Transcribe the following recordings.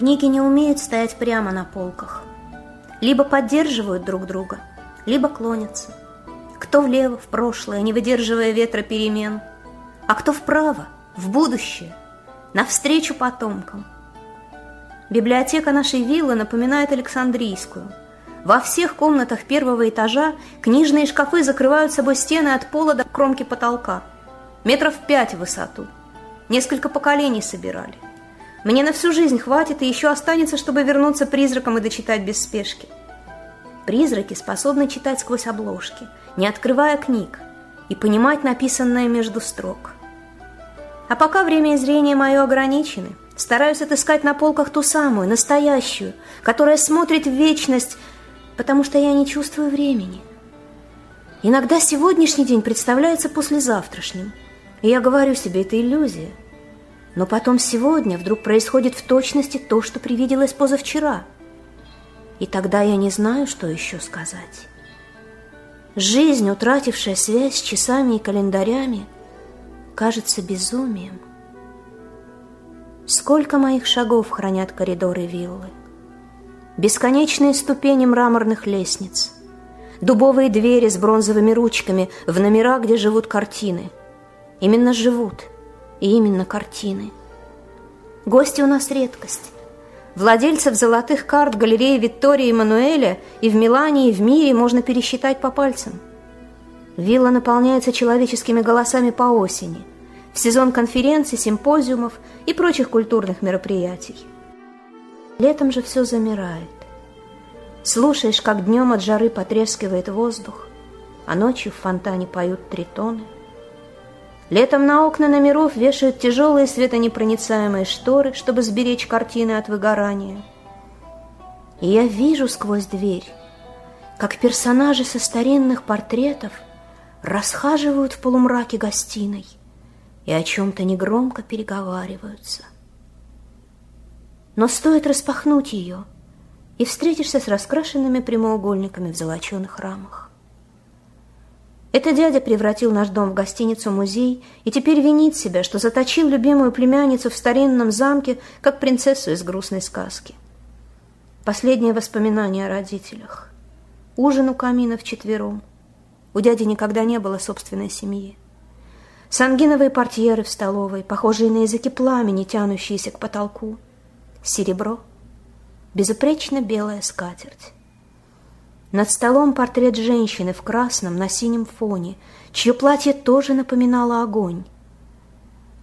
Книги не умеют стоять прямо на полках. Либо поддерживают друг друга, либо клонятся. Кто влево, в прошлое, не выдерживая ветра перемен, а кто вправо, в будущее, навстречу потомкам. Библиотека нашей виллы напоминает Александрийскую. Во всех комнатах первого этажа книжные шкафы закрывают собой стены от пола до кромки потолка. Метров пять в высоту. Несколько поколений собирали. Мне на всю жизнь хватит и еще останется, чтобы вернуться призраком и дочитать без спешки. Призраки способны читать сквозь обложки, не открывая книг, и понимать написанное между строк. А пока время и зрение мое ограничены, стараюсь отыскать на полках ту самую, настоящую, которая смотрит в вечность, потому что я не чувствую времени. Иногда сегодняшний день представляется послезавтрашним, и я говорю себе, это иллюзия. Но потом сегодня вдруг происходит в точности то, что привиделось позавчера. И тогда я не знаю, что еще сказать. Жизнь, утратившая связь с часами и календарями – кажется безумием. Сколько моих шагов хранят коридоры виллы? Бесконечные ступени мраморных лестниц, дубовые двери с бронзовыми ручками в номера, где живут картины. Именно живут, и именно картины. Гости у нас редкость. Владельцев золотых карт галереи Виктории Мануэля и в Милане, и в мире можно пересчитать по пальцам. Вилла наполняется человеческими голосами по осени, в сезон конференций, симпозиумов и прочих культурных мероприятий. Летом же все замирает. Слушаешь, как днем от жары потрескивает воздух, а ночью в фонтане поют тритоны. Летом на окна номеров вешают тяжелые светонепроницаемые шторы, чтобы сберечь картины от выгорания. И я вижу сквозь дверь, как персонажи со старинных портретов расхаживают в полумраке гостиной – и о чем-то негромко переговариваются. Но стоит распахнуть ее, и встретишься с раскрашенными прямоугольниками в золоченых рамах. Это дядя превратил наш дом в гостиницу-музей и теперь винит себя, что заточил любимую племянницу в старинном замке, как принцессу из грустной сказки. Последнее воспоминание о родителях. Ужин у камина вчетвером. У дяди никогда не было собственной семьи. Сангиновые портьеры в столовой, похожие на языки пламени, тянущиеся к потолку. Серебро. Безупречно белая скатерть. Над столом портрет женщины в красном на синем фоне, чье платье тоже напоминало огонь.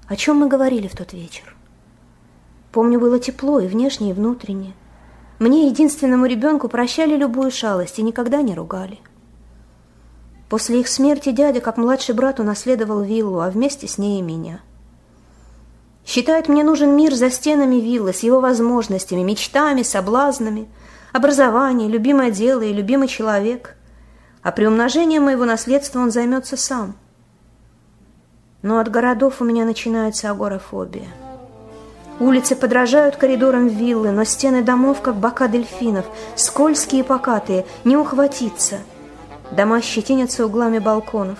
О чем мы говорили в тот вечер? Помню, было тепло и внешне, и внутренне. Мне, единственному ребенку, прощали любую шалость и никогда не ругали. После их смерти дядя, как младший брат, унаследовал виллу, а вместе с ней и меня. Считает, мне нужен мир за стенами виллы, с его возможностями, мечтами, соблазнами, образование, любимое дело и любимый человек. А при умножении моего наследства он займется сам. Но от городов у меня начинается агорафобия. Улицы подражают коридорам виллы, но стены домов, как бока дельфинов, скользкие и покатые, не ухватиться – Дома щетинятся углами балконов.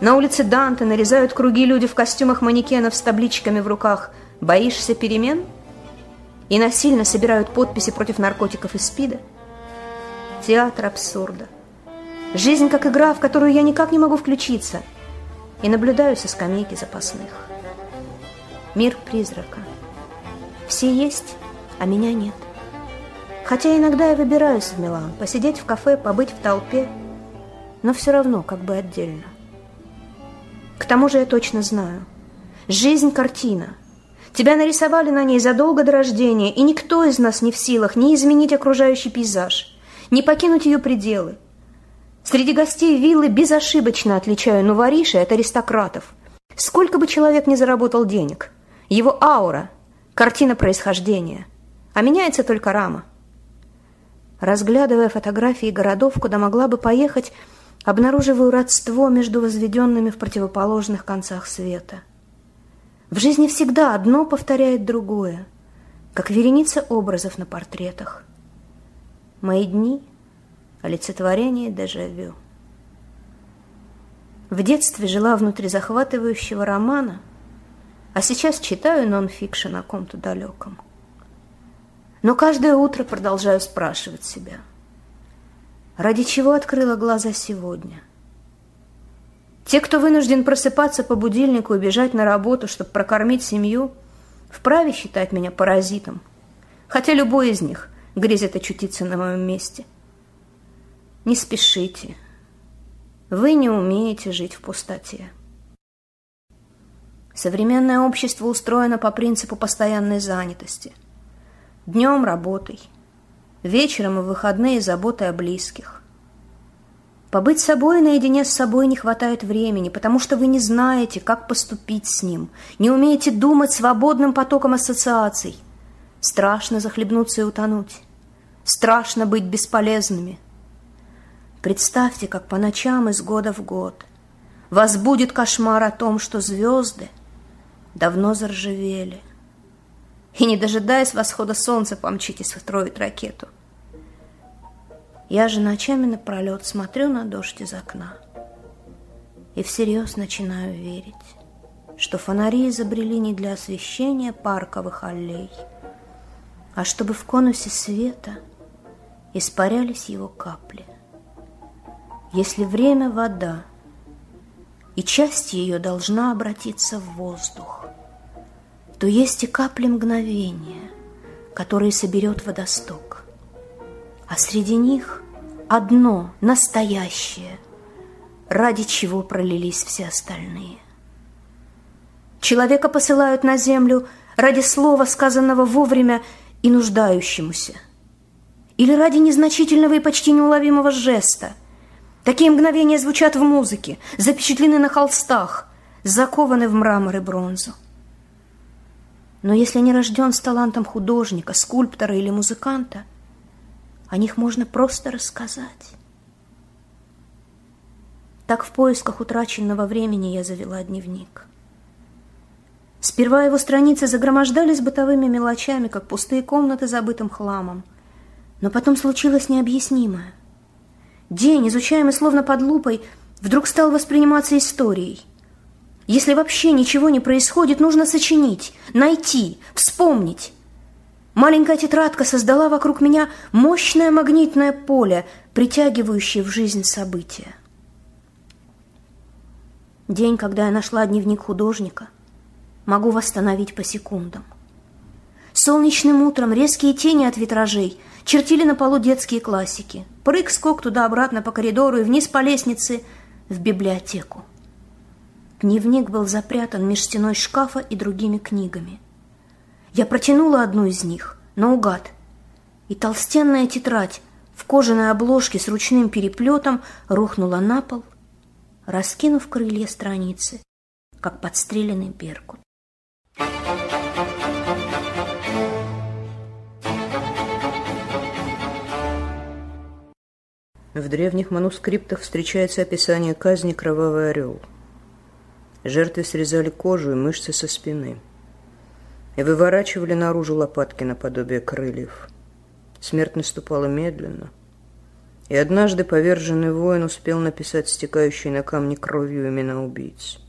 На улице Данте нарезают круги люди в костюмах манекенов с табличками в руках «Боишься перемен?» И насильно собирают подписи против наркотиков и СПИДа. Театр абсурда. Жизнь как игра, в которую я никак не могу включиться, и наблюдаю со скамейки запасных. Мир призрака. Все есть, а меня нет. Хотя иногда я выбираюсь в Милан, посидеть в кафе, побыть в толпе – но все равно как бы отдельно. К тому же я точно знаю. Жизнь – картина. Тебя нарисовали на ней задолго до рождения, и никто из нас не в силах ни изменить окружающий пейзаж, ни покинуть ее пределы. Среди гостей виллы безошибочно отличаю новоришей от аристократов. Сколько бы человек ни заработал денег, его аура – картина происхождения, а меняется только рама. Разглядывая фотографии городов, куда могла бы поехать – обнаруживаю родство между возведенными в противоположных концах света. В жизни всегда одно повторяет другое, как вереница образов на портретах. Мои дни — олицетворение дежавю. В детстве жила внутри захватывающего романа, а сейчас читаю нон-фикшн о ком-то далеком. Но каждое утро продолжаю спрашивать себя, ради чего открыла глаза сегодня? Те, кто вынужден просыпаться по будильнику и бежать на работу, чтобы прокормить семью, вправе считать меня паразитом, хотя любой из них грезит очутиться на моем месте. Не спешите, вы не умеете жить в пустоте. Современное общество устроено по принципу постоянной занятости. Днем работой, вечером и выходные заботой о близких. Побыть собой наедине с собой не хватает времени, потому что вы не знаете, как поступить с ним, не умеете думать свободным потоком ассоциаций. Страшно захлебнуться и утонуть. Страшно быть бесполезными – Представьте, как по ночам из года в год Вас будет кошмар о том, что звезды давно заржавели. И, не дожидаясь восхода солнца, помчитесь строить ракету. Я же ночами напролет смотрю на дождь из окна и всерьез начинаю верить, что фонари изобрели не для освещения парковых аллей, а чтобы в конусе света испарялись его капли – если время – вода, и часть ее должна обратиться в воздух, то есть и капли мгновения, которые соберет водосток. А среди них одно настоящее, ради чего пролились все остальные. Человека посылают на землю ради слова, сказанного вовремя и нуждающемуся, или ради незначительного и почти неуловимого жеста – Такие мгновения звучат в музыке, запечатлены на холстах, закованы в мрамор и бронзу. Но если не рожден с талантом художника, скульптора или музыканта, о них можно просто рассказать. Так в поисках утраченного времени я завела дневник. Сперва его страницы загромождались бытовыми мелочами, как пустые комнаты забытым хламом. Но потом случилось необъяснимое. День, изучаемый словно под лупой, вдруг стал восприниматься историей. Если вообще ничего не происходит, нужно сочинить, найти, вспомнить. Маленькая тетрадка создала вокруг меня мощное магнитное поле, притягивающее в жизнь события. День, когда я нашла дневник художника, могу восстановить по секундам. Солнечным утром резкие тени от витражей чертили на полу детские классики. Прыг-скок туда-обратно по коридору и вниз по лестнице в библиотеку. Дневник был запрятан меж стеной шкафа и другими книгами. Я протянула одну из них, наугад, и толстенная тетрадь в кожаной обложке с ручным переплетом рухнула на пол, раскинув крылья страницы, как подстреленный беркут. В древних манускриптах встречается описание казни «Кровавый орел». Жертвы срезали кожу и мышцы со спины и выворачивали наружу лопатки наподобие крыльев. Смерть наступала медленно, и однажды поверженный воин успел написать стекающей на камни кровью имена убийц.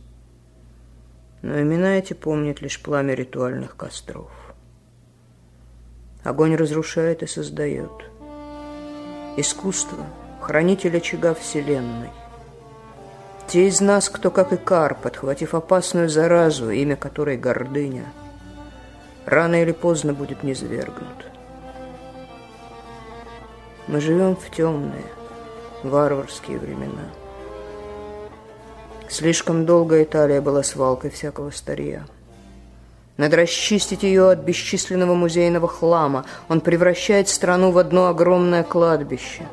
Но имена эти помнят лишь пламя ритуальных костров. Огонь разрушает и создает. Искусство — хранитель очага Вселенной. Те из нас, кто, как и Кар, подхватив опасную заразу, имя которой гордыня, рано или поздно будет низвергнут. Мы живем в темные, варварские времена. Слишком долго Италия была свалкой всякого старья. Надо расчистить ее от бесчисленного музейного хлама. Он превращает страну в одно огромное кладбище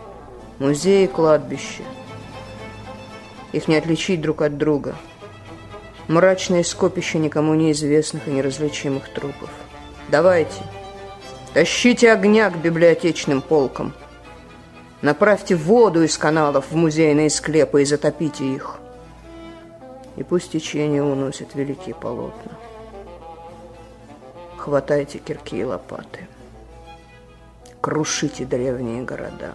– музеи, кладбища. Их не отличить друг от друга. Мрачное скопище никому неизвестных и неразличимых трупов. Давайте, тащите огня к библиотечным полкам. Направьте воду из каналов в музейные склепы и затопите их. И пусть течение уносит великие полотна. Хватайте кирки и лопаты. Крушите древние города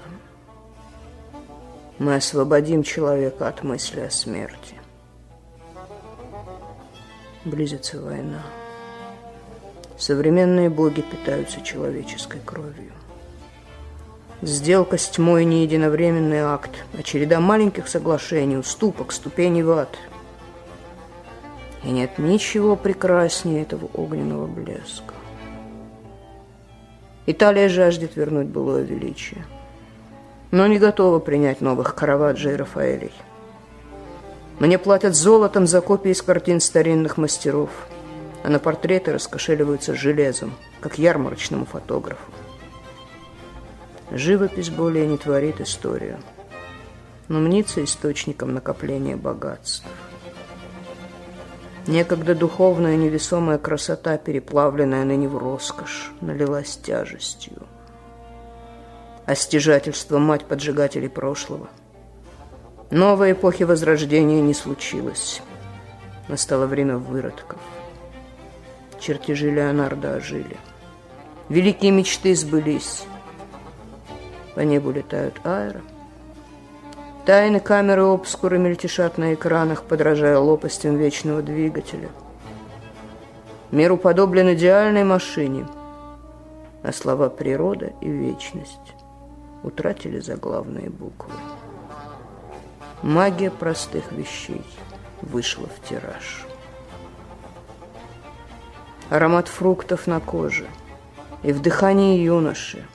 мы освободим человека от мысли о смерти. Близится война. Современные боги питаются человеческой кровью. Сделка с тьмой не единовременный акт, а череда маленьких соглашений, уступок, ступеней в ад. И нет ничего прекраснее этого огненного блеска. Италия жаждет вернуть былое величие, но не готова принять новых Караваджо и Рафаэлей. Мне платят золотом за копии из картин старинных мастеров, а на портреты раскошеливаются железом, как ярмарочному фотографу. Живопись более не творит историю, но мнится источником накопления богатств. Некогда духовная невесомая красота, переплавленная ныне в роскошь, налилась тяжестью. А стяжательство мать поджигателей прошлого. Новой эпохи Возрождения не случилось. Настало время выродков. Чертежи Леонардо ожили. Великие мечты сбылись. По небу летают аэро. Тайны камеры обскуры мельтешат на экранах, подражая лопастям вечного двигателя. Мир уподоблен идеальной машине, а слова «природа» и «вечность» утратили заглавные буквы. Магия простых вещей вышла в тираж. Аромат фруктов на коже и в дыхании юноши.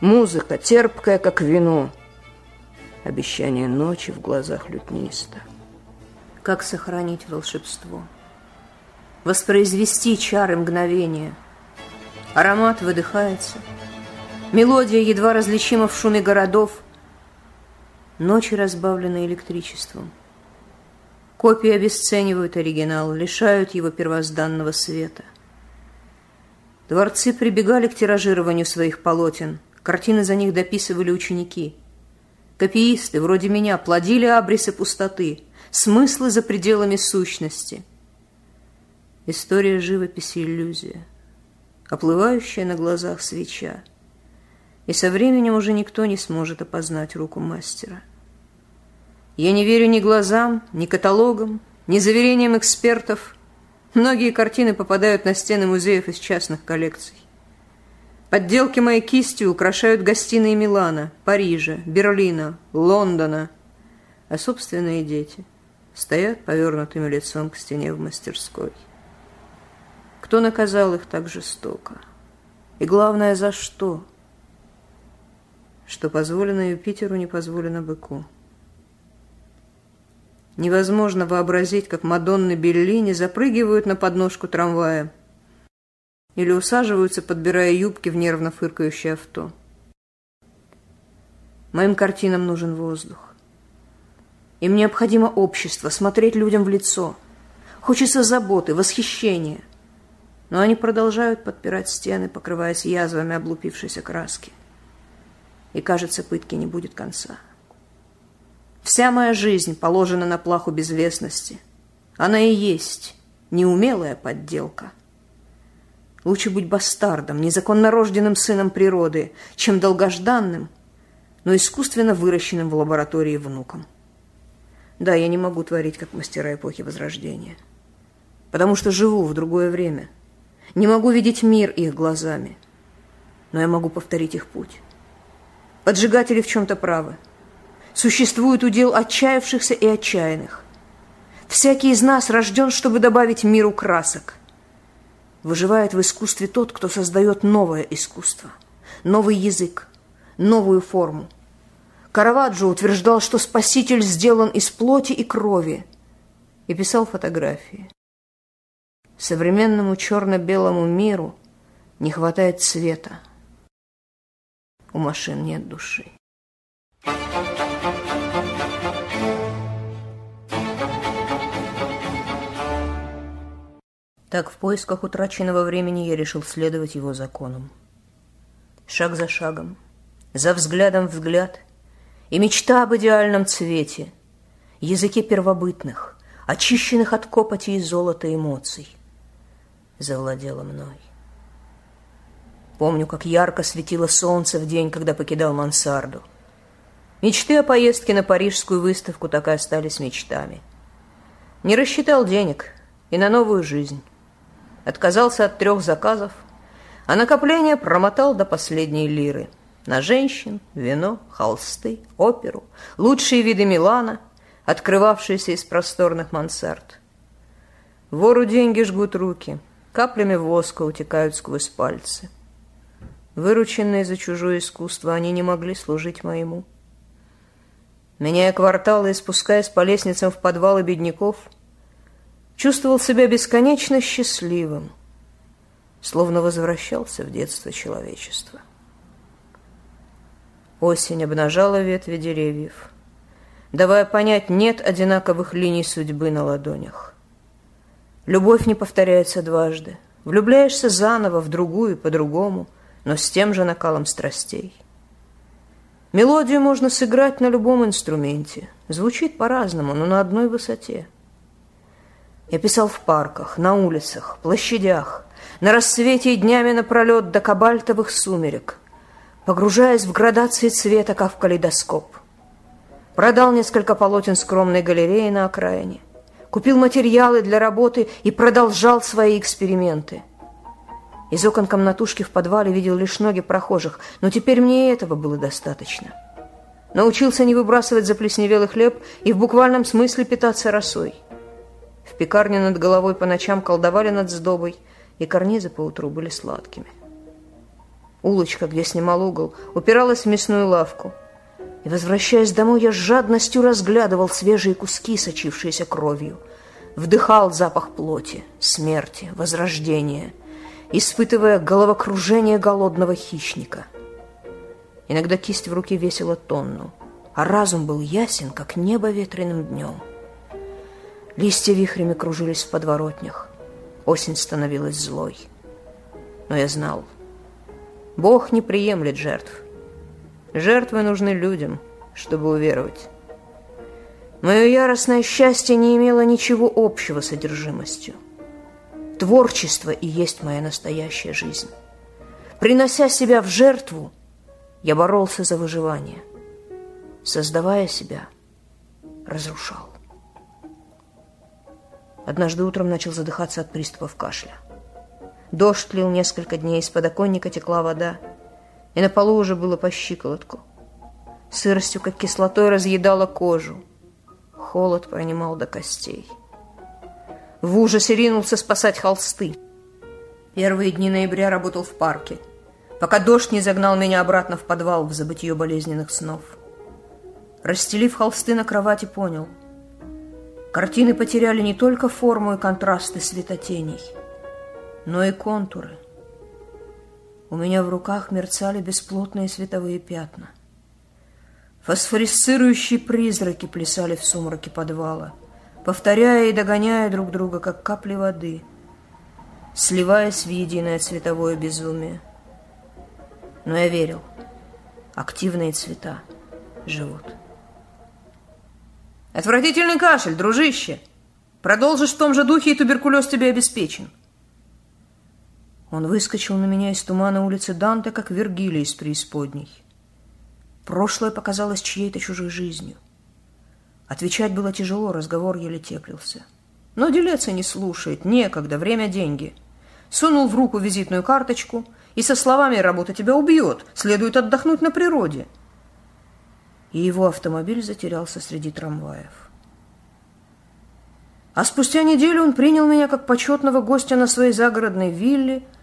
Музыка, терпкая, как вино – обещание ночи в глазах лютниста. Как сохранить волшебство? Воспроизвести чары мгновения. Аромат выдыхается. Мелодия едва различима в шуме городов. Ночи разбавлены электричеством. Копии обесценивают оригинал, лишают его первозданного света. Дворцы прибегали к тиражированию своих полотен. Картины за них дописывали ученики – Копиисты, вроде меня, плодили абрисы пустоты, смыслы за пределами сущности. История живописи – иллюзия, оплывающая на глазах свеча. И со временем уже никто не сможет опознать руку мастера. Я не верю ни глазам, ни каталогам, ни заверениям экспертов. Многие картины попадают на стены музеев из частных коллекций. Подделки моей кистью украшают гостиные Милана, Парижа, Берлина, Лондона. А собственные дети стоят повернутым лицом к стене в мастерской. Кто наказал их так жестоко? И главное, за что? Что позволено Юпитеру, не позволено быку. Невозможно вообразить, как Мадонны Беллини запрыгивают на подножку трамвая – или усаживаются, подбирая юбки в нервно фыркающее авто. Моим картинам нужен воздух. Им необходимо общество, смотреть людям в лицо. Хочется заботы, восхищения. Но они продолжают подпирать стены, покрываясь язвами облупившейся краски. И, кажется, пытки не будет конца. Вся моя жизнь положена на плаху безвестности. Она и есть неумелая подделка. Лучше быть бастардом, незаконно рожденным сыном природы, чем долгожданным, но искусственно выращенным в лаборатории внуком. Да, я не могу творить, как мастера эпохи Возрождения, потому что живу в другое время. Не могу видеть мир их глазами, но я могу повторить их путь. Поджигатели в чем-то правы. Существует удел отчаявшихся и отчаянных. Всякий из нас рожден, чтобы добавить миру красок – Выживает в искусстве тот, кто создает новое искусство, новый язык, новую форму. Караваджо утверждал, что Спаситель сделан из плоти и крови, и писал фотографии. Современному черно-белому миру не хватает цвета. У машин нет души. Так в поисках утраченного времени я решил следовать его законам. Шаг за шагом, за взглядом взгляд, и мечта об идеальном цвете, языке первобытных, очищенных от копоти и золота эмоций, завладела мной. Помню, как ярко светило солнце в день, когда покидал мансарду. Мечты о поездке на парижскую выставку так и остались мечтами. Не рассчитал денег и на новую жизнь. Отказался от трех заказов, а накопление промотал до последней лиры. На женщин, вино, холсты, оперу, лучшие виды Милана, открывавшиеся из просторных мансард. Вору деньги жгут руки, каплями воска утекают сквозь пальцы. Вырученные за чужое искусство, они не могли служить моему. Меняя кварталы и спускаясь по лестницам в подвалы бедняков, чувствовал себя бесконечно счастливым, словно возвращался в детство человечества. Осень обнажала ветви деревьев, давая понять, нет одинаковых линий судьбы на ладонях. Любовь не повторяется дважды. Влюбляешься заново в другую, по-другому, но с тем же накалом страстей. Мелодию можно сыграть на любом инструменте. Звучит по-разному, но на одной высоте. Я писал в парках, на улицах, площадях, на рассвете и днями напролет до кабальтовых сумерек, погружаясь в градации цвета, как в калейдоскоп. Продал несколько полотен скромной галереи на окраине – купил материалы для работы и продолжал свои эксперименты. Из окон комнатушки в подвале видел лишь ноги прохожих, но теперь мне и этого было достаточно. Научился не выбрасывать заплесневелый хлеб и в буквальном смысле питаться росой. В пекарне над головой по ночам колдовали над сдобой, и карнизы поутру были сладкими. Улочка, где снимал угол, упиралась в мясную лавку – и, возвращаясь домой, я с жадностью разглядывал свежие куски, сочившиеся кровью. Вдыхал запах плоти, смерти, возрождения, испытывая головокружение голодного хищника. Иногда кисть в руке весила тонну, а разум был ясен, как небо ветреным днем. Листья вихрями кружились в подворотнях. Осень становилась злой. Но я знал, Бог не приемлет жертв – Жертвы нужны людям, чтобы уверовать. Мое яростное счастье не имело ничего общего с одержимостью. Творчество и есть моя настоящая жизнь. Принося себя в жертву, я боролся за выживание. Создавая себя, разрушал. Однажды утром начал задыхаться от приступов кашля. Дождь лил несколько дней, из подоконника текла вода и на полу уже было по щиколотку. Сыростью, как кислотой, разъедала кожу. Холод пронимал до костей. В ужасе ринулся спасать холсты. Первые дни ноября работал в парке, пока дождь не загнал меня обратно в подвал в забытье болезненных снов. Расстелив холсты на кровати, понял. Картины потеряли не только форму и контрасты светотеней, но и контуры – у меня в руках мерцали бесплотные световые пятна. Фосфорисцирующие призраки плясали в сумраке подвала, повторяя и догоняя друг друга, как капли воды, сливаясь в единое цветовое безумие. Но я верил, активные цвета живут. Отвратительный кашель, дружище. Продолжишь в том же духе, и туберкулез тебе обеспечен. Он выскочил на меня из тумана улицы Данте, как Вергилий из преисподней. Прошлое показалось чьей-то чужой жизнью. Отвечать было тяжело, разговор еле теплился. Но делеться не слушает, некогда, время – деньги. Сунул в руку визитную карточку и со словами «работа тебя убьет, следует отдохнуть на природе». И его автомобиль затерялся среди трамваев. А спустя неделю он принял меня как почетного гостя на своей загородной вилле –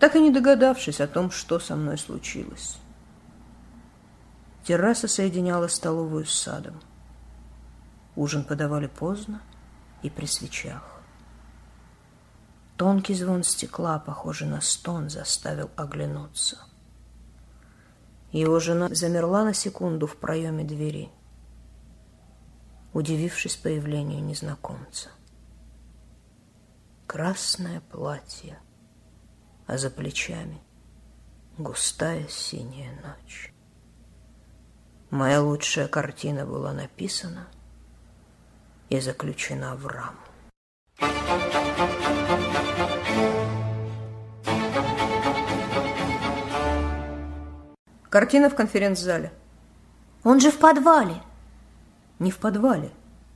так и не догадавшись о том, что со мной случилось. Терраса соединяла столовую с садом. Ужин подавали поздно и при свечах. Тонкий звон стекла, похожий на стон, заставил оглянуться. Его жена замерла на секунду в проеме двери, удивившись появлению незнакомца. Красное платье — а за плечами густая синяя ночь. Моя лучшая картина была написана и заключена в раму. Картина в конференц-зале. Он же в подвале. Не в подвале.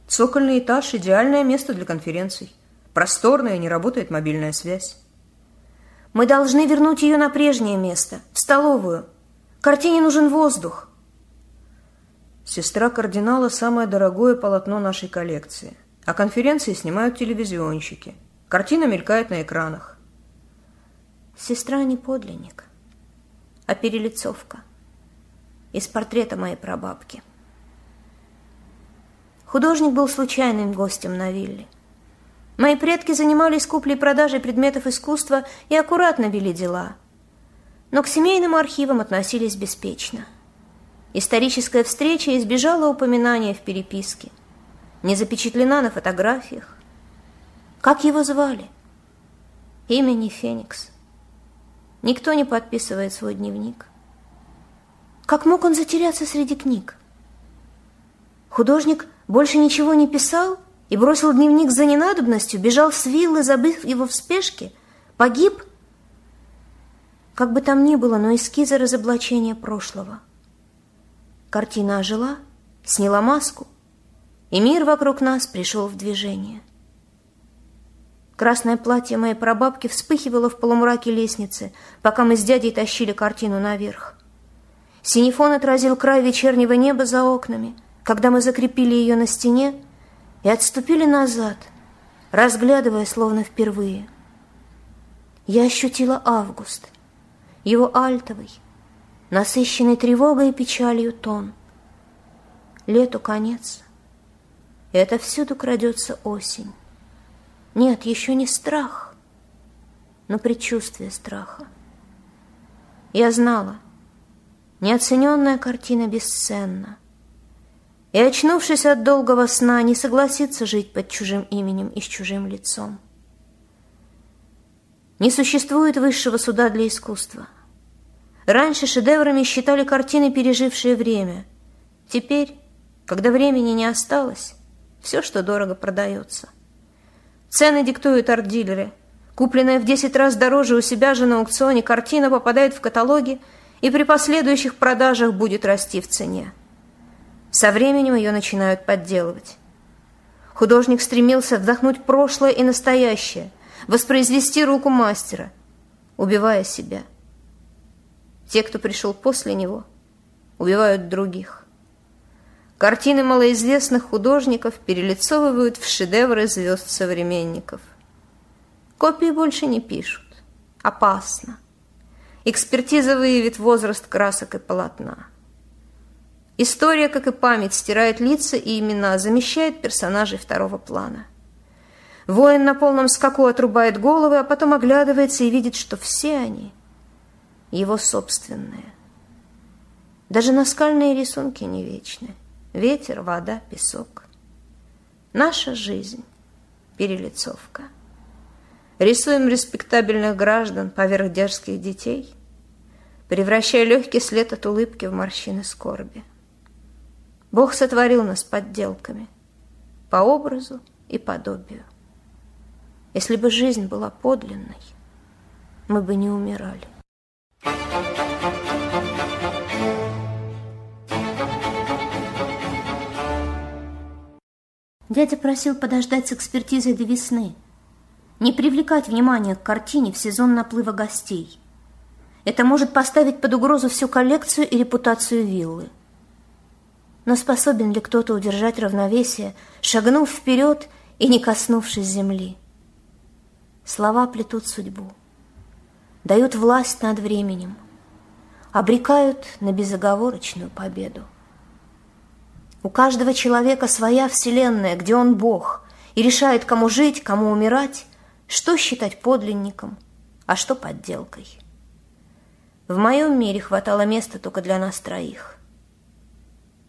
Цокольный этаж – идеальное место для конференций. Просторная, не работает мобильная связь. Мы должны вернуть ее на прежнее место, в столовую. Картине нужен воздух. Сестра кардинала – самое дорогое полотно нашей коллекции. А конференции снимают телевизионщики. Картина мелькает на экранах. Сестра не подлинник, а перелицовка из портрета моей прабабки. Художник был случайным гостем на вилле. Мои предки занимались куплей-продажей предметов искусства и аккуратно вели дела, но к семейным архивам относились беспечно. Историческая встреча избежала упоминания в переписке, не запечатлена на фотографиях. Как его звали? Имя Феникс. Никто не подписывает свой дневник. Как мог он затеряться среди книг? Художник больше ничего не писал и бросил дневник за ненадобностью, бежал с виллы, забыв его в спешке, погиб? Как бы там ни было, но эскизы разоблачения прошлого. Картина ожила, сняла маску, и мир вокруг нас пришел в движение. Красное платье моей прабабки вспыхивало в полумраке лестницы, пока мы с дядей тащили картину наверх. Синефон отразил край вечернего неба за окнами, когда мы закрепили ее на стене и отступили назад, разглядывая словно впервые. Я ощутила август, его альтовый, насыщенный тревогой и печалью тон. Лету конец, и это всюду крадется осень. Нет, еще не страх, но предчувствие страха. Я знала, неоцененная картина бесценна. И, очнувшись от долгого сна, не согласится жить под чужим именем и с чужим лицом. Не существует высшего суда для искусства. Раньше шедеврами считали картины, пережившие время. Теперь, когда времени не осталось, все, что дорого, продается. Цены диктуют арт-дилеры. Купленная в 10 раз дороже у себя же на аукционе картина попадает в каталоги и при последующих продажах будет расти в цене. Со временем ее начинают подделывать. Художник стремился вдохнуть прошлое и настоящее, воспроизвести руку мастера, убивая себя. Те, кто пришел после него, убивают других. Картины малоизвестных художников перелицовывают в шедевры звезд современников. Копии больше не пишут. Опасно. Экспертиза выявит возраст красок и полотна. История, как и память, стирает лица и имена, замещает персонажей второго плана. Воин на полном скаку отрубает головы, а потом оглядывается и видит, что все они его собственные. Даже наскальные рисунки не вечны. Ветер, вода, песок. Наша жизнь – перелицовка. Рисуем респектабельных граждан поверх дерзких детей, превращая легкий след от улыбки в морщины скорби. Бог сотворил нас подделками по образу и подобию. Если бы жизнь была подлинной, мы бы не умирали. Дядя просил подождать с экспертизой до весны – не привлекать внимание к картине в сезон наплыва гостей. Это может поставить под угрозу всю коллекцию и репутацию виллы. Но способен ли кто-то удержать равновесие, шагнув вперед и не коснувшись земли? Слова плетут судьбу, дают власть над временем, обрекают на безоговорочную победу. У каждого человека своя вселенная, где он Бог, и решает, кому жить, кому умирать, что считать подлинником, а что подделкой. В моем мире хватало места только для нас троих.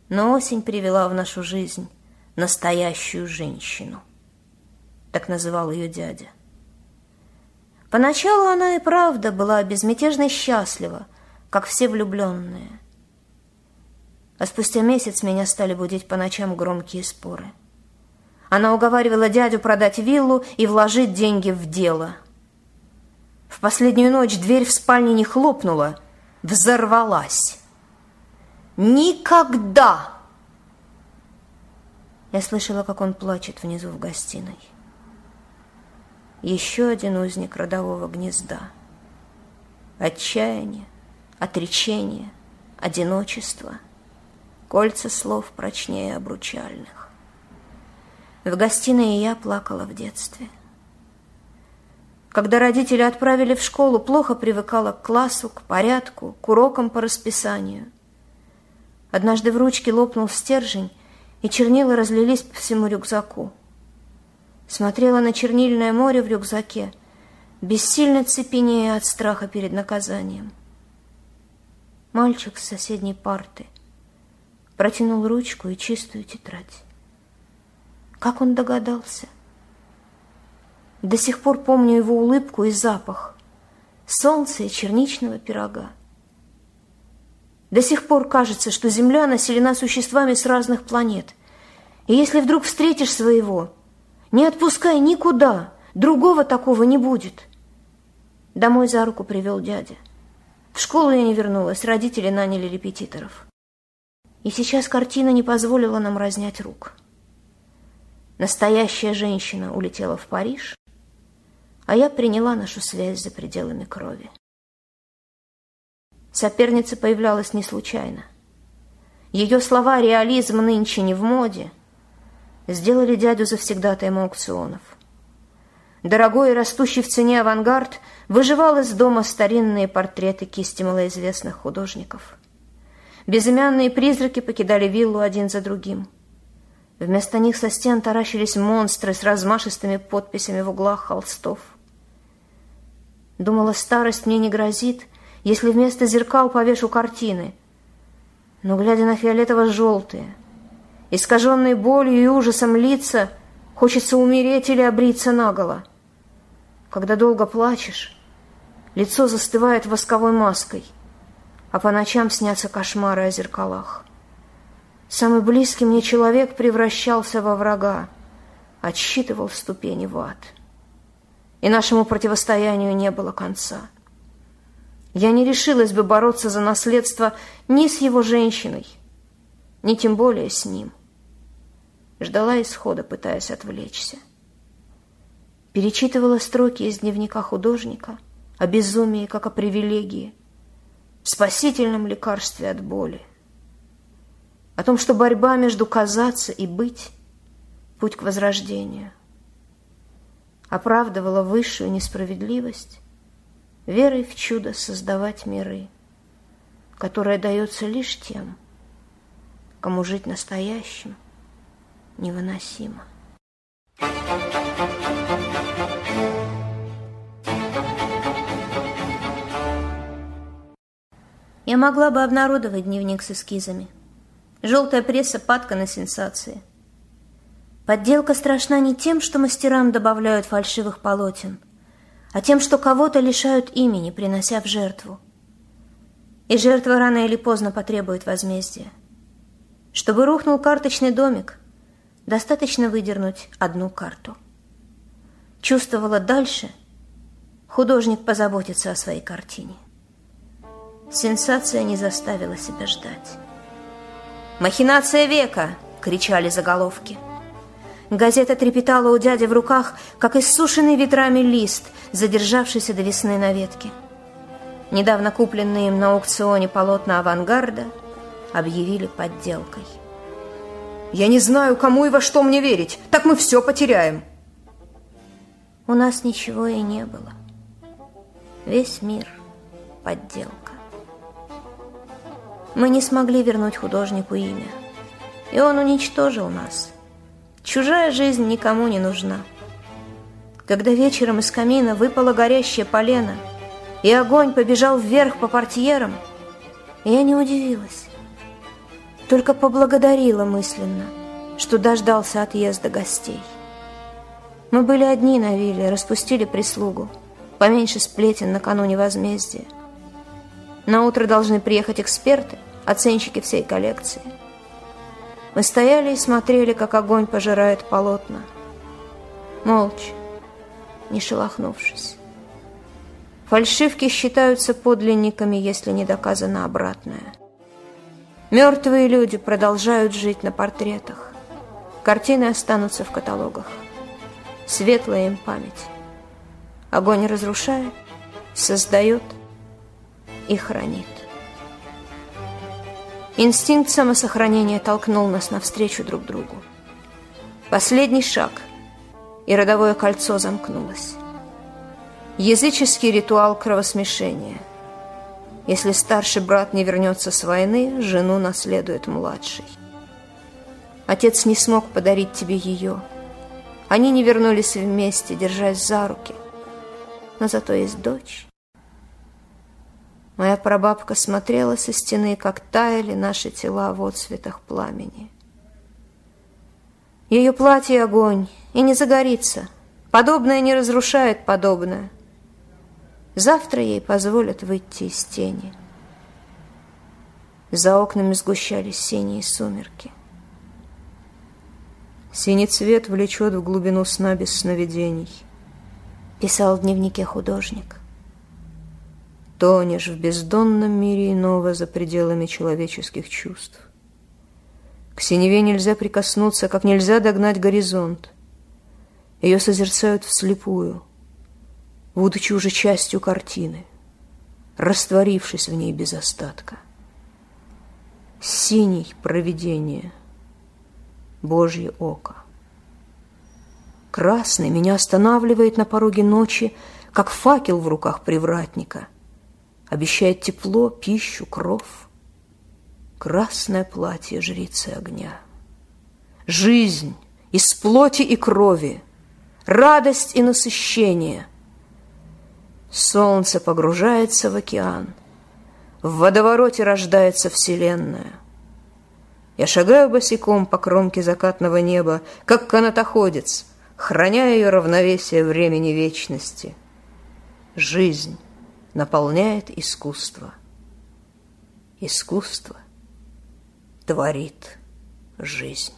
Но осень привела в нашу жизнь настоящую женщину. Так называл ее дядя. Поначалу она и правда была безмятежно счастлива, как все влюбленные. А спустя месяц меня стали будить по ночам громкие споры – она уговаривала дядю продать виллу и вложить деньги в дело. В последнюю ночь дверь в спальне не хлопнула, взорвалась. «Никогда!» Я слышала, как он плачет внизу в гостиной. Еще один узник родового гнезда. Отчаяние, отречение, одиночество, кольца слов прочнее обручальных. В гостиной я плакала в детстве. Когда родители отправили в школу, плохо привыкала к классу, к порядку, к урокам по расписанию. Однажды в ручке лопнул стержень, и чернила разлились по всему рюкзаку. Смотрела на чернильное море в рюкзаке, бессильно цепенея от страха перед наказанием. Мальчик с соседней парты протянул ручку и чистую тетрадь. Как он догадался? До сих пор помню его улыбку и запах. Солнца и черничного пирога. До сих пор кажется, что Земля населена существами с разных планет. И если вдруг встретишь своего, не отпускай никуда, другого такого не будет. Домой за руку привел дядя. В школу я не вернулась, родители наняли репетиторов. И сейчас картина не позволила нам разнять рук. Настоящая женщина улетела в Париж, а я приняла нашу связь за пределами крови. Соперница появлялась не случайно. Ее слова «реализм нынче не в моде» сделали дядю завсегдатаем аукционов. Дорогой и растущий в цене авангард выживал из дома старинные портреты кисти малоизвестных художников. Безымянные призраки покидали виллу один за другим. Вместо них со стен таращились монстры с размашистыми подписями в углах холстов – Думала, старость мне не грозит, если вместо зеркал повешу картины. Но, глядя на фиолетово-желтые, искаженные болью и ужасом лица, хочется умереть или обриться наголо. Когда долго плачешь, лицо застывает восковой маской, а по ночам снятся кошмары о зеркалах. Самый близкий мне человек превращался во врага, отсчитывал ступени в ад и нашему противостоянию не было конца. Я не решилась бы бороться за наследство ни с его женщиной, ни тем более с ним. Ждала исхода, пытаясь отвлечься. Перечитывала строки из дневника художника о безумии, как о привилегии, спасительном лекарстве от боли, о том, что борьба между казаться и быть – путь к возрождению – оправдывала высшую несправедливость верой в чудо создавать миры, которое дается лишь тем, кому жить настоящим невыносимо. Я могла бы обнародовать дневник с эскизами. Желтая пресса падка на сенсации – Подделка страшна не тем, что мастерам добавляют фальшивых полотен, а тем, что кого-то лишают имени, принося в жертву. И жертва рано или поздно потребует возмездия. Чтобы рухнул карточный домик, достаточно выдернуть одну карту. Чувствовала дальше, художник позаботится о своей картине. Сенсация не заставила себя ждать. «Махинация века!» — кричали заголовки – Газета трепетала у дяди в руках, как иссушенный ветрами лист, задержавшийся до весны на ветке. Недавно купленные им на аукционе полотна авангарда объявили подделкой. «Я не знаю, кому и во что мне верить, так мы все потеряем!» У нас ничего и не было. Весь мир — подделка. Мы не смогли вернуть художнику имя, и он уничтожил нас — Чужая жизнь никому не нужна. Когда вечером из камина выпало горящее полено, и огонь побежал вверх по портьерам, я не удивилась. Только поблагодарила мысленно, что дождался отъезда гостей. Мы были одни на вилле, распустили прислугу, поменьше сплетен накануне возмездия. На утро должны приехать эксперты, оценщики всей коллекции – мы стояли и смотрели, как огонь пожирает полотна. Молча, не шелохнувшись. Фальшивки считаются подлинниками, если не доказано обратное. Мертвые люди продолжают жить на портретах. Картины останутся в каталогах. Светлая им память. Огонь разрушает, создает, и хранит. Инстинкт самосохранения толкнул нас навстречу друг другу. Последний шаг, и родовое кольцо замкнулось. Языческий ритуал кровосмешения. Если старший брат не вернется с войны, жену наследует младший. Отец не смог подарить тебе ее. Они не вернулись вместе, держась за руки. Но зато есть дочь. Моя прабабка смотрела со стены, как таяли наши тела в отцветах пламени. Ее платье — огонь, и не загорится. Подобное не разрушает подобное. Завтра ей позволят выйти из тени. За окнами сгущались синие сумерки. Синий цвет влечет в глубину сна без сновидений. Писал в дневнике художник. Тонешь в бездонном мире иного за пределами человеческих чувств. К синеве нельзя прикоснуться, как нельзя догнать горизонт. Ее созерцают вслепую, будучи уже частью картины, растворившись в ней без остатка. Синий провидение — Божье око. Красный меня останавливает на пороге ночи, как факел в руках привратника. Обещает тепло, пищу, кров. Красное платье жрицы огня. Жизнь из плоти и крови, радость и насыщение. Солнце погружается в океан, в водовороте рождается Вселенная — я шагаю босиком по кромке закатного неба, как канатоходец, храня ее равновесие времени вечности. Жизнь наполняет искусство. Искусство творит жизнь.